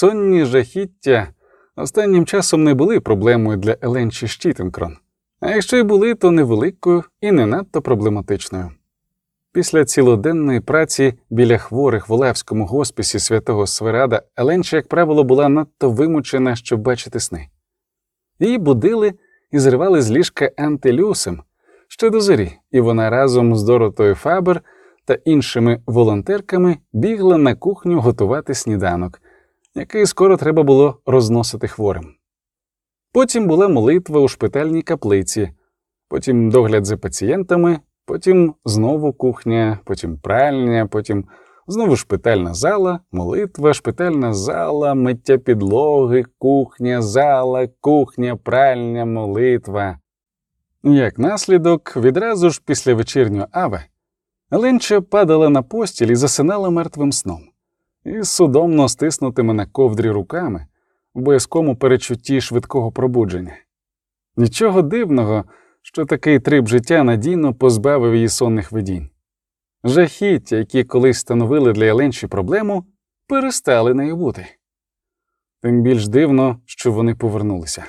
сонні жахіття останнім часом не були проблемою для Еленчі Щітенкрон, а якщо й були, то невеликою і не надто проблематичною. Після цілоденної праці біля хворих в Олевському госпісі святого Сверада Еленча, як правило, була надто вимучена, щоб бачити сни. Її будили і зривали з ліжка антилюсом ще до зорі, і вона разом з Доротою Фабер та іншими волонтерками бігла на кухню готувати сніданок, який скоро треба було розносити хворим. Потім була молитва у шпитальній каплиці, потім догляд за пацієнтами, потім знову кухня, потім пральня, потім знову шпитальна зала, молитва, шпитальна зала, миття підлоги, кухня, зала, кухня, пральня, молитва. Як наслідок, відразу ж після вечірнього аве Ленча падала на постіль і засинала мертвим сном, і судомно стиснутими на ковдрі руками в боязкому перечутті швидкого пробудження. Нічого дивного, що такий трип життя надійно позбавив її сонних видінь. Жахіття, які колись становили для Еленчі проблему, перестали нею бути. Тим більш дивно, що вони повернулися.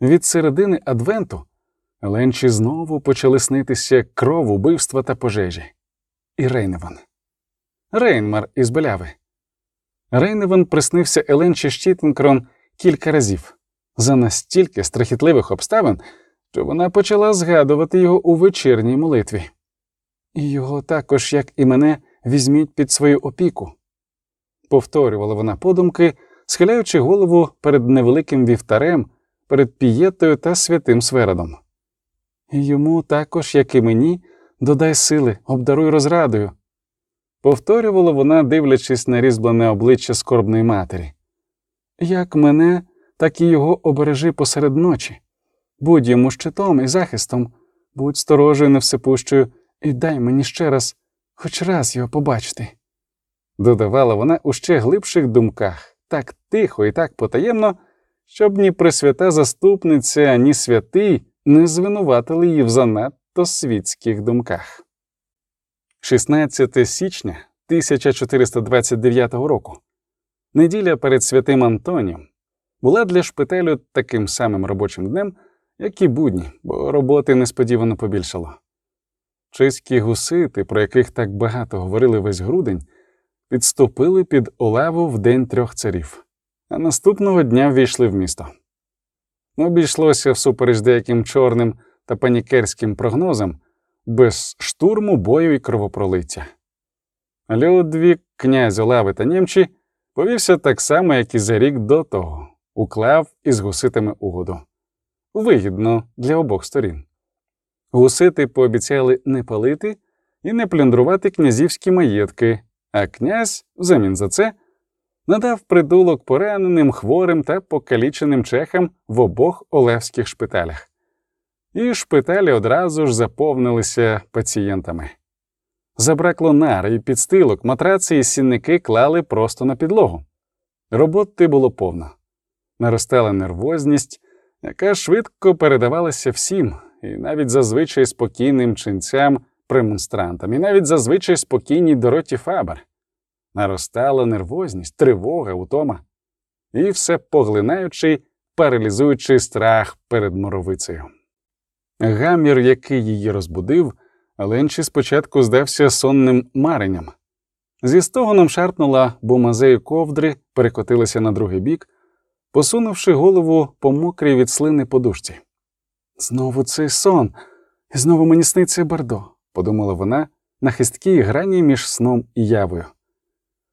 Від середини Адвенту Ленчі знову почали снитися кров, убивства та пожежі. І Рейневан. Рейнмар із Беляви. Рейневан приснився Еленчі Щітенкрон кілька разів за настільки страхітливих обставин, що вона почала згадувати його у вечірній молитві. І його також, як і мене, візьміть під свою опіку. Повторювала вона подумки, схиляючи голову перед невеликим вівтарем, перед пієтою та святим свередом. І йому також, як і мені, додай сили, обдаруй розрадою. Повторювала вона, дивлячись на різьблене обличчя скорбної матері. Як мене, так і його обережи посеред ночі. Будь йому щитом і захистом, будь сторожою невсипущою, і дай мені ще раз, хоч раз його побачити. Додавала вона у ще глибших думках, так тихо і так потаємно, щоб ні пресвята заступниця, ні святий не звинуватили її в занадто світських думках. 16 січня 1429 року, неділя перед святим Антонієм, була для шпиталю таким самим робочим днем, як і будні, бо роботи несподівано побільшало. Чиські гусити, про яких так багато говорили весь грудень, підступили під Олеву в день трьох царів, а наступного дня ввійшли в місто. Обійшлося всупереч деяким чорним та панікерським прогнозам без штурму бою і кровопролиття. Людвік, князь Олави та Німчі, повівся так само, як і за рік до того, уклав із гуситами угоду. Вигідно для обох сторін. Гусити пообіцяли не палити і не плюндрувати князівські маєтки, а князь, взамін за це, надав притулок пораненим, хворим та покаліченим чехам в обох олевських шпиталях. І шпиталі одразу ж заповнилися пацієнтами. Забракло нар і підстилок, матраці і сінники клали просто на підлогу. Роботи було повно. Наростала нервозність, яка швидко передавалася всім, і навіть зазвичай спокійним ченцям премонстрантам, і навіть зазвичай спокійній Дороті Фабер. Наростала нервозність, тривога, утома, і все поглинаючий, паралізуючий страх перед моровицею. Гамір, який її розбудив, Ленчі спочатку здався сонним маренням. Зі стогоном шарпнула бумазею ковдри, перекотилася на другий бік, посунувши голову по мокрій від слини подушці. Знову цей сон, знову мені сниться Бардо, подумала вона на хисткій грані між сном і явою.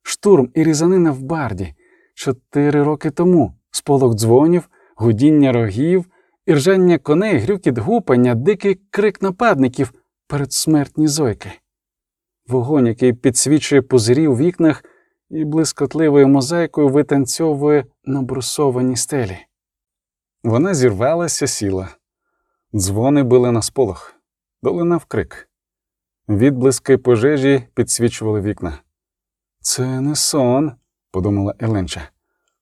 Штурм і різанина в барді чотири роки тому, сполох дзвонів, гудіння рогів, іржання коней, грюкіт гупання, дикий крик нападників, передсмертні зойки. Вогонь, який підсвічує пузирі у вікнах і блискотливою мозаїкою витанцьовує на брусованій стелі. Вона зірвалася, сіла. Дзвони били на сполох, долинав крик. Відблиски пожежі підсвічували вікна. Це не сон, подумала Еленча.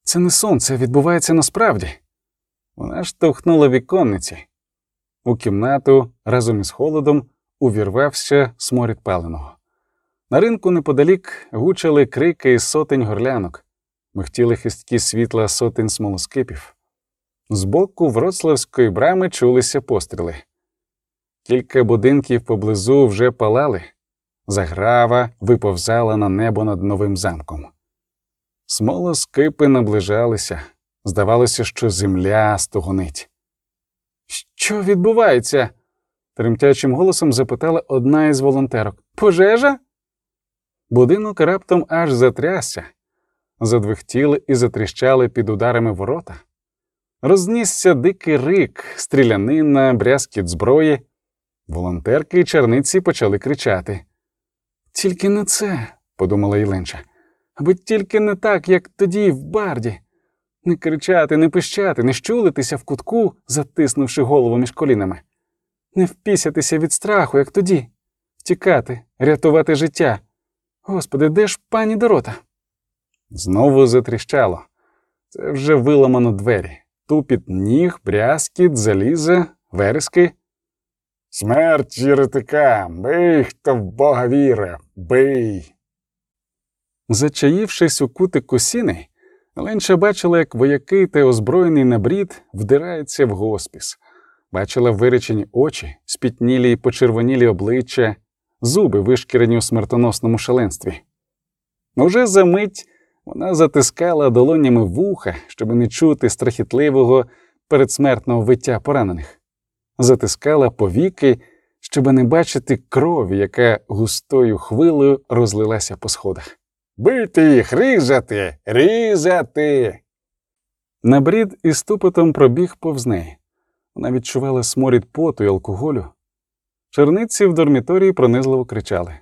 Це не сон, це відбувається насправді. Вона штовхнула віконниці. У кімнату разом із холодом увірвався сморід паленого. На ринку неподалік гучали крики із сотень горлянок. михтіли хисткі світла сотень смолоскипів. Збоку Вроцлавської брами чулися постріли. Кілька будинків поблизу вже палали, заграва виповзала на небо над новим замком. Смолоскипи наближалися, здавалося, що земля стогонить. Що відбувається? тремтячим голосом запитала одна із волонтерок. Пожежа? Будинок раптом аж затрясся, задвихтіли і затріщали під ударами ворота. Рознісся дикий рик, стрілянина, брязкіт зброї. Волонтерки і черниці почали кричати. Тільки не це, подумала Єленча, аби тільки не так, як тоді в барді. Не кричати, не пищати, не щулитися в кутку, затиснувши голову між колінами, не впісятися від страху, як тоді, втікати, рятувати життя. Господи, де ж пані Дорота? Знову затріщало. Це вже виламано двері. Тупіт ніг, брязкіт, заліза, верески. Смерть єретикам, бий, хто в Бога віре, бий. Зачаївшись у кутику сіни, Ленча бачила, як вояки та озброєний набрід вдирається в госпіс, бачила виречені очі, спітнілі й почервонілі обличчя, зуби вишкірені у смертоносному шаленстві. Уже за мить вона затискала долонями вуха, щоб не чути страхітливого передсмертного виття поранених, затискала повіки, щоб не бачити крові, яка густою хвилею розлилася по сходах. Бити їх, різати, різати. Набрід із тупотом пробіг повз неї. Вона відчувала сморід поту й алкоголю. Черниці в дорміторії пронизливо кричали.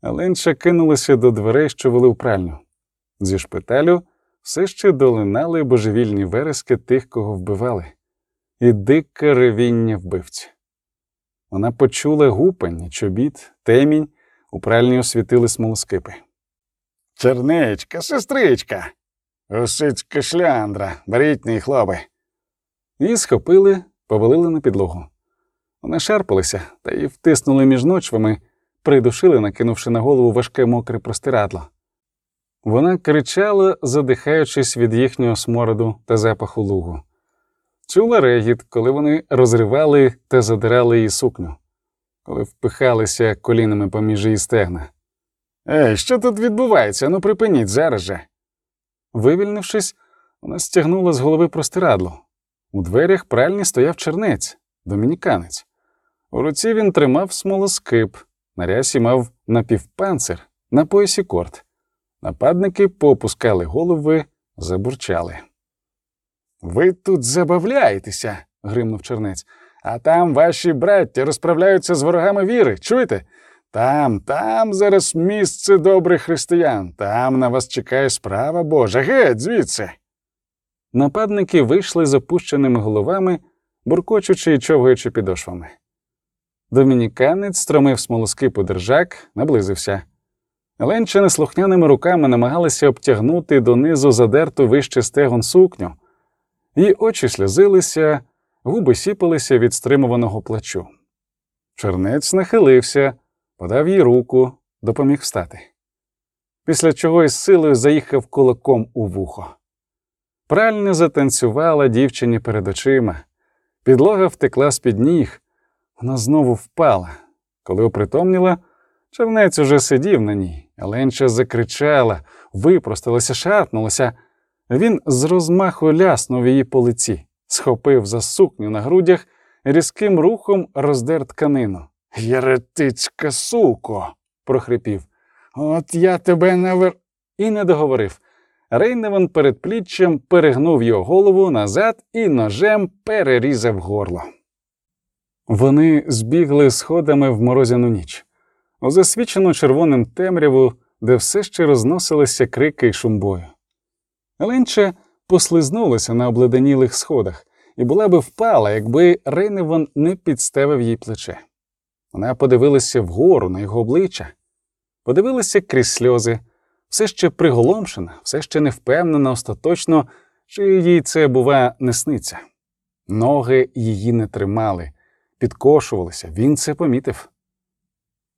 Аленша кинулася до дверей, що вели в пральню. Зі шпиталю все ще долинали божевільні верески тих, кого вбивали, і дике ревіння вбивців. Вона почула гупань, чобіт, темінь, у пральні освітили смолоскипи. Черничка, сестричка, Осицька шляндра, беріть мій хлопи. Її схопили, повалили на підлогу. Вони шарпалися та її втиснули між ночвами, придушили, накинувши на голову важке мокре простирадло. Вона кричала, задихаючись від їхнього смороду та запаху лугу. Чула регіт, коли вони розривали та задирали її сукню, коли впихалися колінами поміж її стегна. Ей, що тут відбувається? Ну припиніть зараз же. Вивільнившись, вона стягнула з голови простирадло. У дверях пральні стояв чернець, домініканець. У руці він тримав смолоскип, на рясі мав напівпанцир, на поясі корт. Нападники попускали голови, забурчали. Ви тут забавляєтеся, гримнув чернець, а там ваші браття розправляються з ворогами віри. Чуєте? Там, там зараз місце добрих християн, там на вас чекає справа Божа. Геть, звідси. Нападники вийшли з опущеними головами, буркочучи і човгаючи підошвами. Домініканець стромив смолоскипу держак, наблизився. Ленча неслухняними руками намагалася обтягнути донизу задерту вище стегон сукню, її очі сльозилися, губи сіпалися від стримуваного плачу. Чернець нахилився, подав їй руку, допоміг встати. Після чого із силою заїхав кулаком у вухо. Пральня затанцювала дівчині перед очима, підлога втекла з під ніг, вона знову впала. Коли опритомніла, чернець уже сидів на ній, Ленча закричала, випросталася, шарпнулася. Він з розмаху ляснув її по лиці, схопив за сукню на грудях, різким рухом роздер тканину. Єретицька суко, прохрипів. От я тебе навер. І не договорив. Рейневан перед пліччям перегнув його голову назад і ножем перерізав горло. Вони збігли сходами в морозяну ніч, у засвічену червоним темряву, де все ще розносилися крики й шум бою. Послизнулася на обледенілих сходах і була би впала, якби Рейневан не підставив їй плече. Вона подивилася вгору на його обличчя, подивилася крізь сльози, все ще приголомшена, все ще не впевнена остаточно, чи їй це, бува, не сниться. Ноги її не тримали, підкошувалися, він це помітив.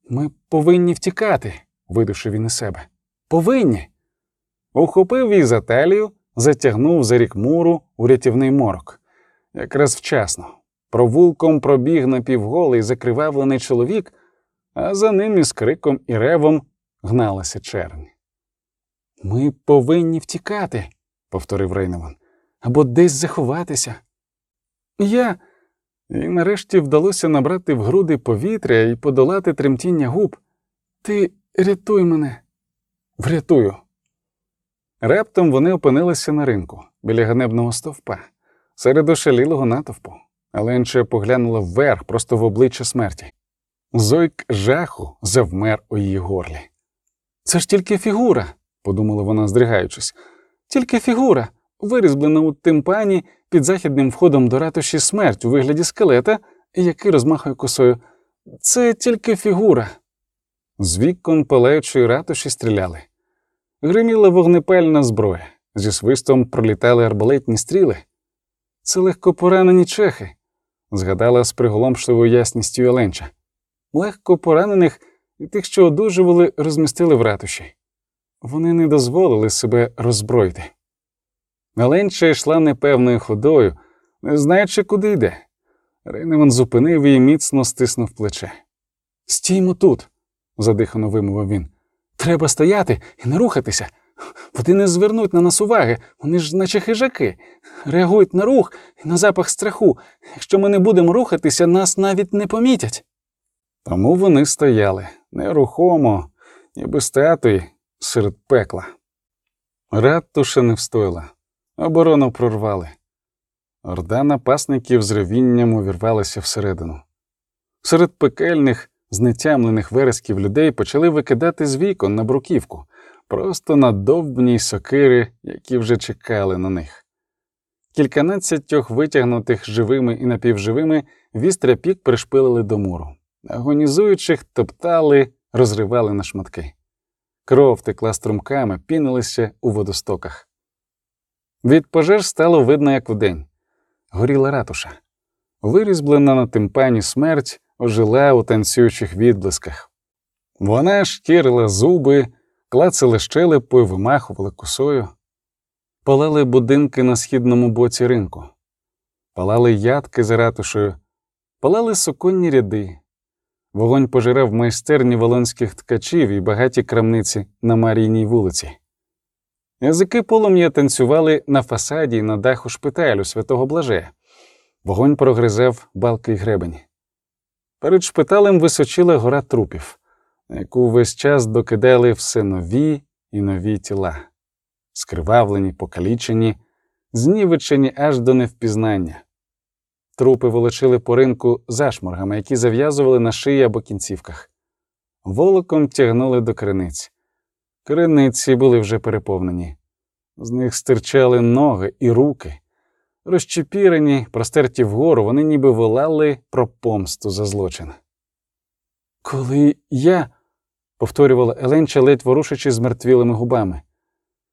Ми повинні втікати, видушив він із себе. Повинні. ухопив її за талію, затягнув за рік муру у рятівний морок. Якраз вчасно. Провулком пробіг напівголий закривавлений чоловік, а за ним із криком і ревом гналася чернь. Ми повинні втікати, повторив Рейневан, або десь заховатися. Я. І нарешті вдалося набрати в груди повітря і подолати тремтіння губ. Ти рятуй мене, врятую. Раптом вони опинилися на ринку біля ганебного стовпа, серед ошалілого натовпу. Аленча поглянула вверх, просто в обличчя смерті. Зойк жаху завмер у її горлі. Це ж тільки фігура, подумала вона, здригаючись. Тільки фігура, вирізблена у тимпані під західним входом до ратуші смерть у вигляді скелета, який розмахує косою. Це тільки фігура. З вікон палаючої ратуші стріляли. Гриміла вогнепальна зброя, зі свистом пролітали арбалетні стріли. Це легко поранені чехи, згадала з приголомшливою ясністю Оленча. Легко поранених і тих, що одужували, розмістили в ратуші. Вони не дозволили себе роззброїти. Оленча йшла непевною ходою, не знаючи, куди йде. Рейневан зупинив її міцно стиснув плече. Стіймо тут, задихано вимовив він. Треба стояти і не рухатися. Вони не звернуть на нас уваги, вони ж наче хижаки, реагують на рух і на запах страху. Якщо ми не будемо рухатися, нас навіть не помітять. Тому вони стояли нерухомо, ніби статуї серед пекла. Ратуша не встояла, оборону прорвали. Орда напасників з ревінням увірвалася всередину. Серед пекельних, знетямлених вересків людей почали викидати з вікон на бруківку, просто на довбні сокири, які вже чекали на них. Кільканадцятьох витягнутих живими і напівживими вістря пік пришпилили до муру, агонізуючих топтали, розривали на шматки. Кров текла струмками, пінилися у водостоках. Від пожеж стало видно, як вдень. Горіла ратуша. Вирізблена на тимпані смерть ожила у танцюючих відблисках. Вона шкірила зуби, клацали щелепою, вимахувала косою. Палали будинки на східному боці ринку, палали ядки за ратушею, палали суконні ряди. Вогонь пожирав майстерні волонських ткачів і багаті крамниці на Марійній вулиці. Язики полум'я танцювали на фасаді на даху шпиталю святого Блажея. Вогонь прогризав балки й гребені. Перед шпиталем височила гора трупів, на яку весь час докидали все нові і нові тіла, скривавлені, покалічені, знівечені аж до невпізнання. Трупи волочили по ринку зашморгами, які зав'язували на шиї або кінцівках. Волоком тягнули до криниць. Криниці були вже переповнені. З них стирчали ноги і руки. Розчепірені, простерті вгору, вони ніби волали про помсту за злочин. Коли я, повторювала Еленча, ледь ворушачи змертвілими губами,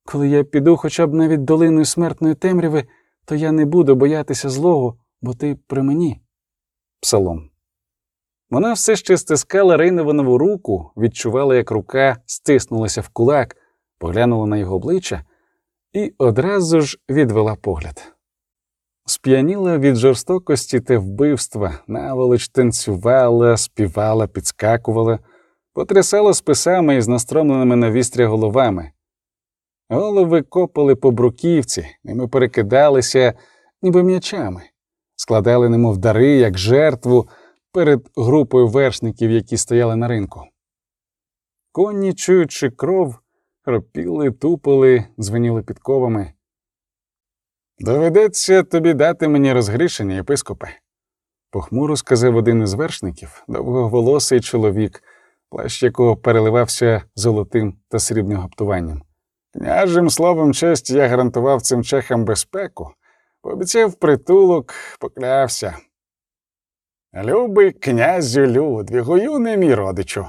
коли я піду хоча б навіть долиною смертної темряви, то я не буду боятися злого, бо ти при мені. Псалом. Вона все ще стискала Рейневанову руку, відчувала, як рука стиснулася в кулак, поглянула на його обличчя і одразу ж відвела погляд. Сп'яніла від жорстокості та вбивства, наволоч танцювала, співала, підскакувала, потрясала списами із настромленими на вістря головами. Голови копали по бруківці, ними перекидалися, ніби м'ячами, складали немов дари, як жертву перед групою вершників, які стояли на ринку. Коні, чуючи кров, хропіли, тупили, дзвеніли підковами. Доведеться тобі дати мені розгрішення, єпископе, похмуро сказав один із вершників, довговолосий чоловік, плащ якого переливався золотим та срібним гаптуванням. Княжим словом честь я гарантував цим чехам безпеку, пообіцяв притулок, поклявся. Любий князю Людвігу, юний мій родичу.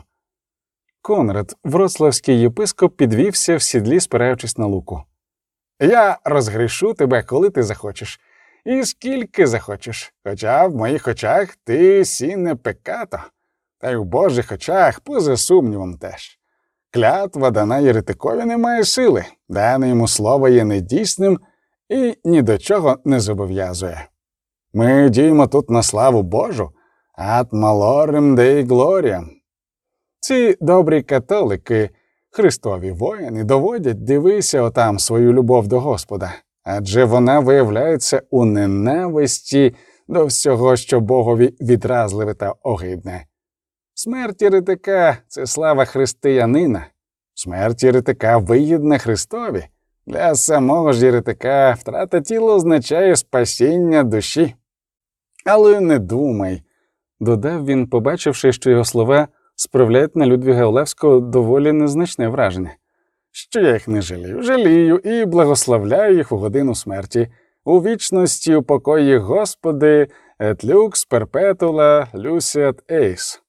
Конрад, вроцлавський єпископ, підвівся в сідлі, спираючись на луку. Я розгрішу тебе, коли ти захочеш, і скільки захочеш, хоча в моїх очах ти сіне пекато, та й у Божих очах, поза сумнівом теж. клятва дана єретикові не має сили, дане йому слово є недійсним і ні до чого не зобов'язує. Ми діємо тут на славу Божу, ат малорем деї глоріям. Ці добрі католики, Христові воїни, доводять, дивися отам свою любов до Господа, адже вона виявляється у ненависті до всього, що Богові відразливе та огидне. Смерть єретика це слава християнина, смерть єретика вигідна Христові. Для самого ж єретика втрата тіла означає спасіння душі. Але не думай, Додав він, побачивши, що його слова справляють на Людвіга Олевського доволі незначне враження. що я їх не жалію, жалію і благословляю їх у годину смерті. У вічності у покої Господи, lux perpetua luciat eis.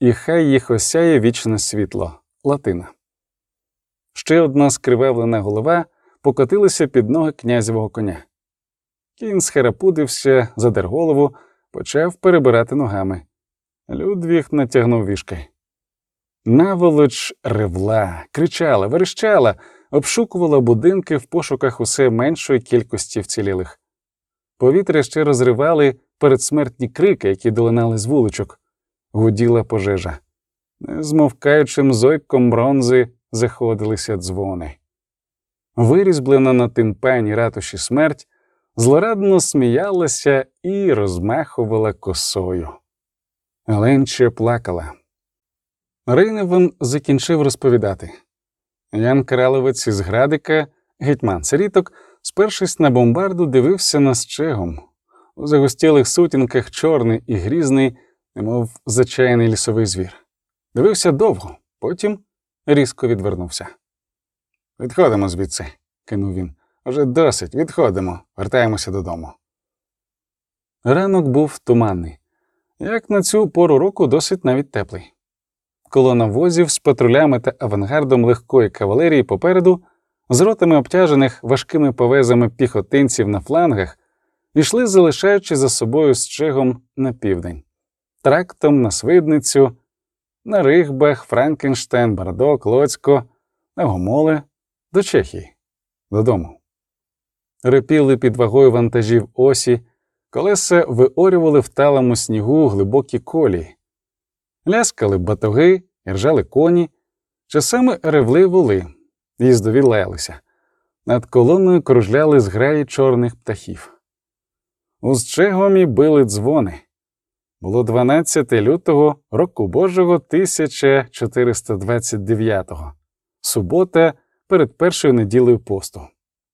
І хай їх осяє вічне світло Латина. Ще одна скривавлена голова покотилася під ноги князевого коня. Кінь схарапудився, задер голову, почав перебирати ногами. Людвіг натягнув вішки. Наволоч ревла, кричала, верещала, обшукувала будинки в пошуках усе меншої кількості вцілілих. Повітря ще розривали передсмертні крики, які долинали з вуличок. Гуділа пожежа. Незмовкаючим зойком бронзи заходилися дзвони. Вирізблена на тимпані ратуші смерть злорадно сміялася і розмахувала косою. Ленче плакала. Рейневан закінчив розповідати. Ян Краловець із Градика, гетьман Сиріток, спершись на бомбарду, дивився на щегом. У загустілих сутінках чорний і грізний, немов зачаяний лісовий звір. Дивився довго, потім різко відвернувся. Відходимо звідси, кинув він. Уже досить, відходимо, вертаємося додому. Ранок був туманний, як на цю пору року досить навіть теплий. Колона возів з патрулями та авангардом легкої кавалерії попереду, з ротами обтяжених важкими повезами піхотинців на флангах, йшли, залишаючи за собою з чегом на південь, трактом на Свидницю, на Рихбах, Франкенштейн, Бардок, Лоцько, на Гомоле, до Чехії, додому. Репіли під вагою вантажів осі, колеса виорювали в талому снігу глибокі колії, ляскали батоги, і ржали коні, часами ревли воли, їздові лаялися. Над колоною кружляли зграї чорних птахів. У Счегомі били дзвони. Було 12 лютого року Божого 1429-го, субота перед першою неділею посту.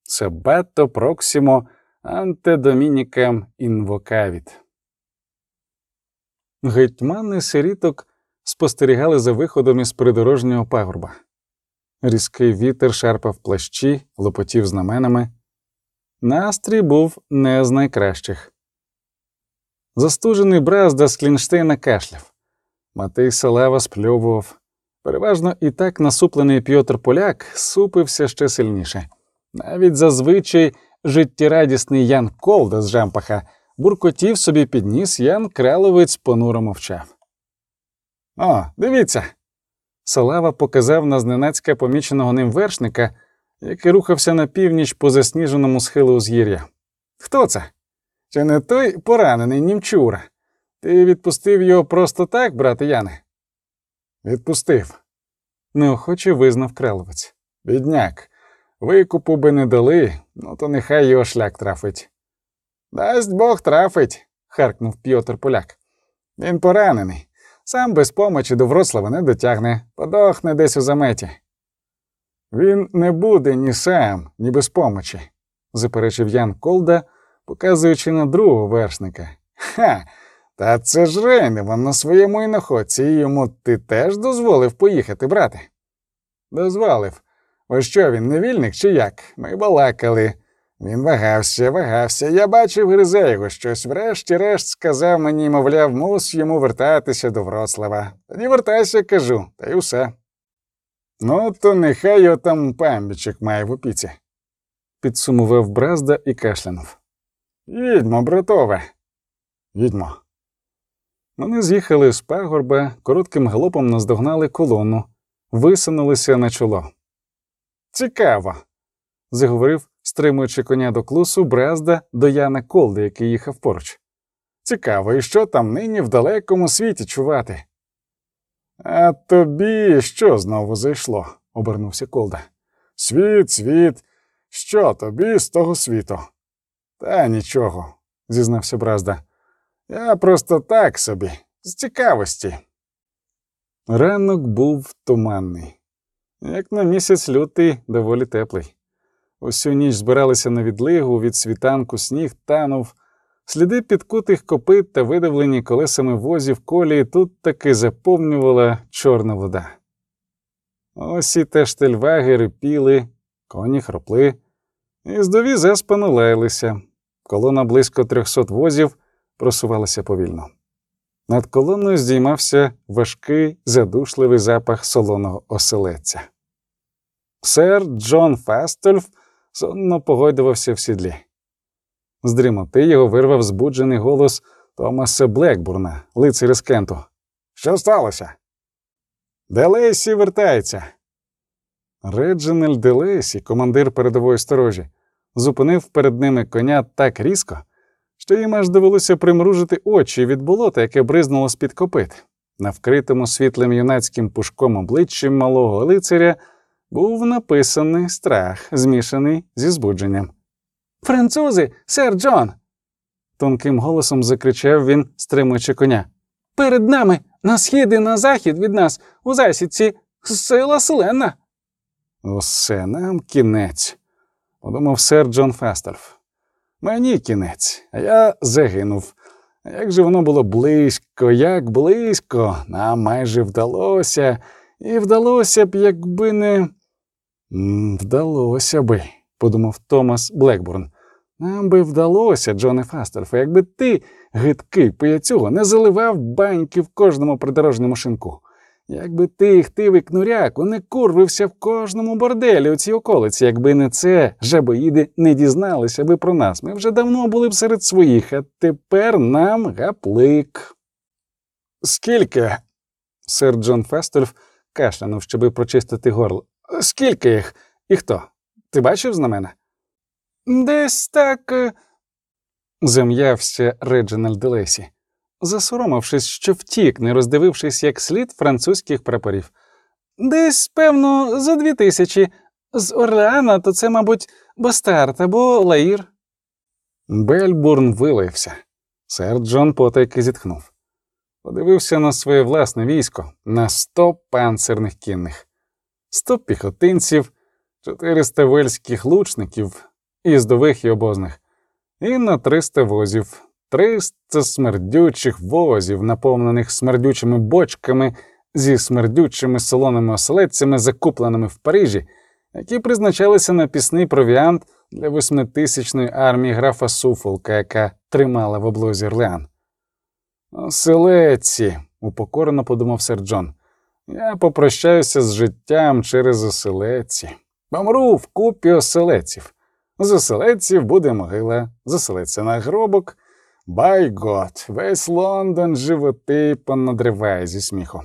Себето проксімо анте домінікам інвокавіт. Гетьмани сиріток спостерігали за виходом із придорожнього пагорба. Різкий вітер шарпав плащі, лопотів знаменами. Настрій був не з найкращих. Застужений Бразда з Клінштейна кашляв. Матей Салава спльовував. Переважно і так насуплений Пьотр Поляк супився ще сильніше. Навіть зазвичай життєрадісний Ян Колда з Жампаха буркотів собі підніс Ян Краловець понуро мовчав. О, дивіться. Салава показав на зненацька поміченого ним вершника, який рухався на північ по засніженому схилу узгір'я. Хто це? Чи не той поранений німчура? Ти відпустив його просто так, брате Яне? Відпустив. Неохоче визнав краловець. Бідняк, викупу би не дали, ну то нехай його шлях трафить. Дасть Бог трафить, харкнув Пьотр Поляк. Він поранений. Сам без помочі до Вроцлава не дотягне, подохне десь у заметі. Він не буде ні сам, ні без помочі, заперечив Ян Колда, показуючи на другого вершника. Ха, та це ж Рейневан на своєму іноходці, і йому ти теж дозволив поїхати, брате? Дозволив. Ось що він, невільник чи як? Ми балакали. Він вагався, вагався. Я бачив, гризе його щось. Врешті-решт сказав мені, мовляв, мус йому вертатися до Вроцлава. Тоді вертайся, кажу, та й усе. Ну, то нехай його там пам'ячок має в опіці. Підсумував Бразда і кашлянув. Їдьмо, братове. Їдьмо. Вони з'їхали з пагорба, коротким галопом наздогнали колону, висунулися на чоло. Цікаво, заговорив, стримуючи коня до клусу Бразда до Яна Колди, який їхав поруч. Цікаво, і що там нині в далекому світі чувати? А тобі що знову зайшло? обернувся Колда. Світ, світ, що тобі з того світу? Та нічого, зізнався Бразда. Я просто так собі, з цікавості. Ранок був туманний, як на місяць лютий, доволі теплий. Усю ніч збиралися на відлигу, від світанку сніг танув, сліди підкутих копит та видавлені колесами возів колії тут таки заповнювала чорна вода. Ось і теж тельваги рипіли, коні хропли, і здові заспано лаялися. Колона близько трьохсот возів просувалася повільно. Над колоною здіймався важкий, задушливий запах солоного оселедця. Сер Джон Фастольф сонно погойдувався в сідлі. З дрімоти його вирвав збуджений голос Томаса Блекбурна, лицаря з Кенту. Що сталося? Делейсі вертається. Реджинель Делейсі, командир передової сторожі, зупинив перед ними коня так різко, що їм аж довелося примружити очі від болота, яке бризнуло з-під копит. На вкритому світлим юнацьким пушком обличчі малого лицаря був написаний страх, змішаний зі збудженням. Французи, сер Джон. тонким голосом закричав він, стримуючи коня. Перед нами, на схід і на захід від нас, у засідці, сила селена. Усе нам кінець, подумав сер Джон Фастельф. Мені кінець, а я загинув. Як же воно було близько, як близько, нам майже вдалося, і вдалося б, якби не. Вдалося би, подумав Томас Блекбурн. Нам би вдалося, Джоне Фастерфе, якби ти, гидкий пияцюго, не заливав баньки в кожному придорожньому шинку. Якби ти, хтивий кнуряку, не курвився в кожному борделі у цій околиці, якби не це, жабоїди не дізналися би про нас. Ми вже давно були б серед своїх, а тепер нам гаплик. Скільки? Сер Джон Фестольф кашлянув, щоби прочистити горло. Скільки їх? І хто? Ти бачив знамена? Десь так. е, зам'явся Реджинальд Делесі, засоромившись, що втік, не роздивившись як слід французьких прапорів. Десь, певно, за дві тисячі. З Орлеана то це, мабуть, Бастард або Лаїр. Бельбурн вилився. Сер Джон потайки зітхнув. Подивився на своє власне військо на сто панцирних кінних, сто піхотинців, 400 вельських лучників, їздових і обозних, і на 300 возів, 300 смердючих возів, наповнених смердючими бочками зі смердючими солоними оселедцями, закупленими в Парижі, які призначалися на пісний провіант для восьмитисячної армії графа Суфолка, яка тримала в облозі Орлеан. Оселедці, упокорено подумав сер Джон. Я попрощаюся з життям через оселедці. Помру в купі оселедців. З оселедців буде могила, з оселедця нагробок. By God, весь Лондон животи понадриває зі сміху.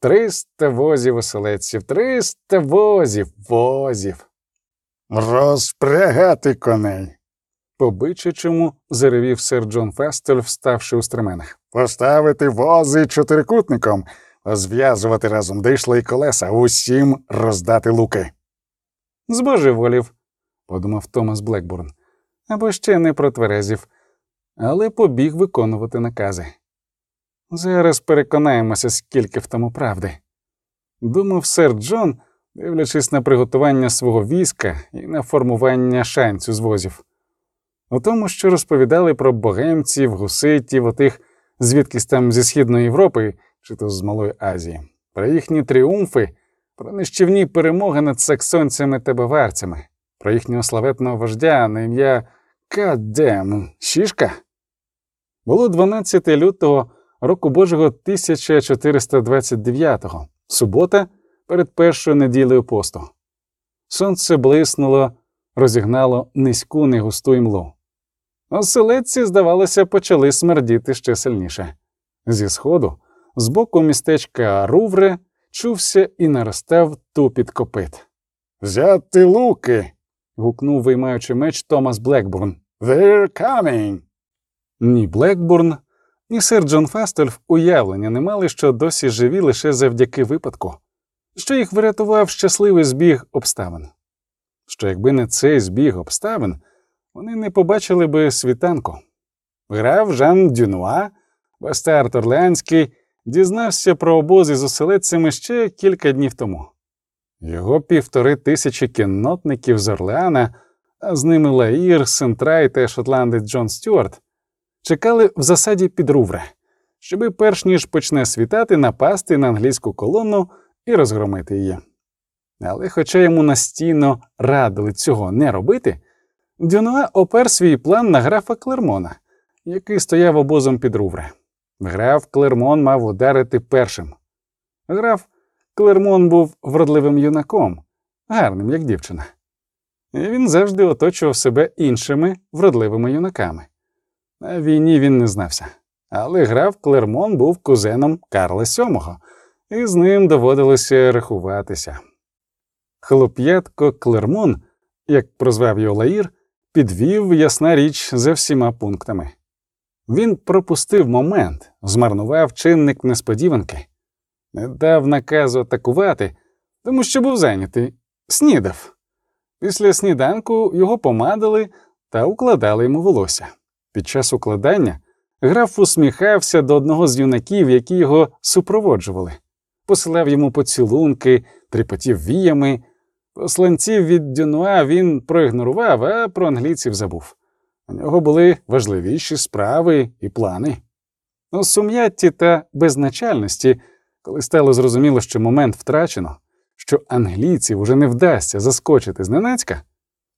Триста возів оселедців, триста возів, возів. Розпрягати коней. По бичачому заревів сер Джон Фастольф, вставши у стременах. Поставити вози чотирикутником, зв'язувати разом дишла і колеса, усім роздати луки. Збожеволів, подумав Томас Блекбурн, або ще не протверезів, але побіг виконувати накази. Зараз переконаємося, скільки в тому правди. Думав сер Джон, дивлячись на приготування свого війська і на формування шанцю з возів. У тому, що розповідали про богемців, гуситів, отих звідкись там зі Східної Європи чи то з Малої Азії, про їхні тріумфи, про нищівні перемоги над саксонцями та баварцями, про їхнього славетного вождя на ім'я Кадем Шішка. Було 12 лютого року Божого 1429-го, субота перед першою неділею посту. Сонце блиснуло, розігнало низьку негусту імлу. Оселедці, здавалося, почали смердіти ще сильніше. Зі сходу, з боку містечка Рувре, чувся і наростав тупіт копит. Взяти луки. гукнув, виймаючи меч Томас Блекбурн. They're coming. Ні Блекбурн, ні сер Джон Фастельф уявлення не мали, що досі живі лише завдяки випадку, що їх врятував щасливий збіг обставин. Що якби не цей збіг обставин, вони не побачили би світанку. Грав Жан Дюнуа, бастард Орлеанський, дізнався про обози з оселедцями ще кілька днів тому. Його півтори тисячі кіннотників з Орлеана, з ними Лаїр, Сентрай та шотландець Джон Стюарт, чекали в засаді під Рувре, щоби перш ніж почне світати, напасти на англійську колону і розгромити її. Але, хоча йому настійно радили цього не робити, Дюнуа опер свій план на графа Клермона, який стояв обозом під Рувре. Граф Клермон мав ударити першим. Граф Клермон був вродливим юнаком, гарним, як дівчина. Він завжди оточував себе іншими вродливими юнаками. На війні він не знався, але граф Клермон був кузеном Карла VII, і з ним доводилося рахуватися. Хлоп'ятко Клермон, як прозвав його Лаїр, підвів ясна річ за всіма пунктами. Він пропустив момент, змарнував чинник несподіванки, не дав наказу атакувати, тому що був зайнятий, снідав. Після сніданку його помадили та укладали йому волосся. Під час укладання граф усміхався до одного з юнаків, які його супроводжували, посилав йому поцілунки, тріпотів віями. Посланців від Дюнуа він проігнорував, а про англійців забув. У нього були важливіші справи і плани. У сум'ятті та безначальності, коли стало зрозуміло, що момент втрачено, що англійців уже не вдасться заскочити зненацька,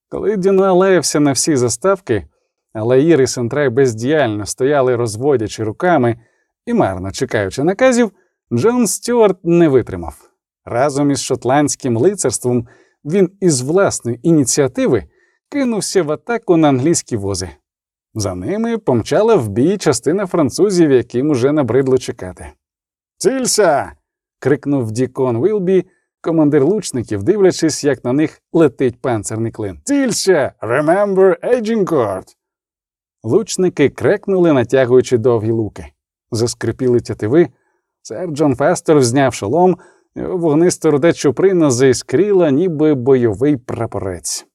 коли Дюнуа лаявся на всі заставки, а Лаїр і Сентрай бездіяльно стояли, розводячи руками і марно чекаючи наказів, Джон Стюарт не витримав. Разом із шотландським лицарством він із власної ініціативи кинувся в атаку на англійські вози. За ними помчала в бій частина французів, яким уже набридло чекати. Цілься. крикнув Дікон Вілбі, командир лучників, дивлячись, як на них летить панцерний клин. Цілься. Remember Agincourt. Лучники крекнули, натягуючи довгі луки. Заскрипіли тятиви. Сер Джон Фестер зняв шолом, його вогниста руде чуприна заіскріла, ніби бойовий прапорець.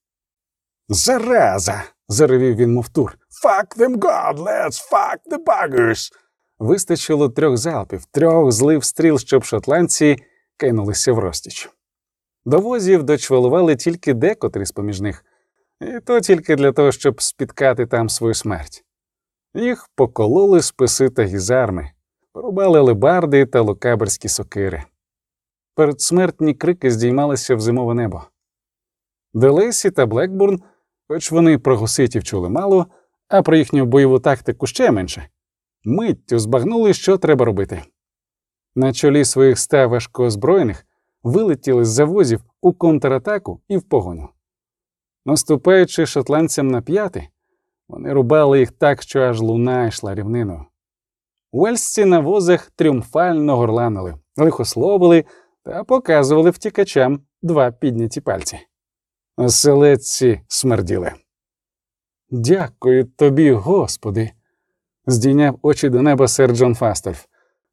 Зараза. заревів він мовтур. Fuck them godlets, fuck the buggers. Вистачило трьох залпів, трьох злив стріл, щоб шотландці кинулися в розтіч. До возів дочвалували тільки декотрі з поміж них, і то тільки для того, щоб спіткати там свою смерть. Їх покололи списи та гізарми, порубали лебарди та лукаберські сокири. Передсмертні крики здіймалися в зимове небо. Делейсі та Блекбурн, хоч вони про гуситів чули мало, а про їхню бойову тактику ще менше, миттю збагнули, що треба робити. На чолі своїх ста важкоозброєних вилетіли з завозів у контратаку і в погоню. Наступаючи шотландцям на п'яти, вони рубали їх так, що аж луна йшла рівниною. Уельсці на возах тріумфально горланили, лихословили та показували втікачам два підняті пальці. Оселедці смерділи. Дякую тобі, Господи. здійняв очі до неба сер Джон Фастольф.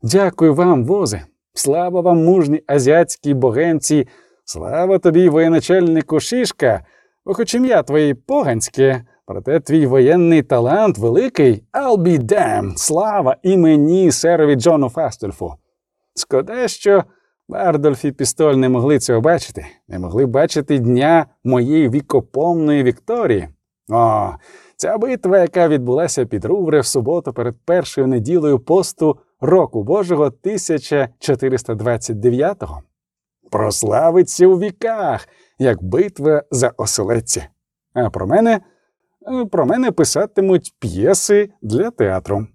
Дякую вам, возе. Слава вам, мужні азіатські богемці, слава тобі, воєначальнику Жижка, бо хоч ім'я твоє поганське, проте твій воєнний талант великий, I'll be damned, слава і мені, серові Джону Фастольфу. Шкода, що Бардольф і Пістоль не могли цього бачити, не могли бачити дня моєї вікопомної вікторії. О, ця битва, яка відбулася під Рувре в суботу перед першою неділею посту року Божого 1429-го, прославиться у віках, як битва за оселедці. А про мене, про мене писатимуть п'єси для театру.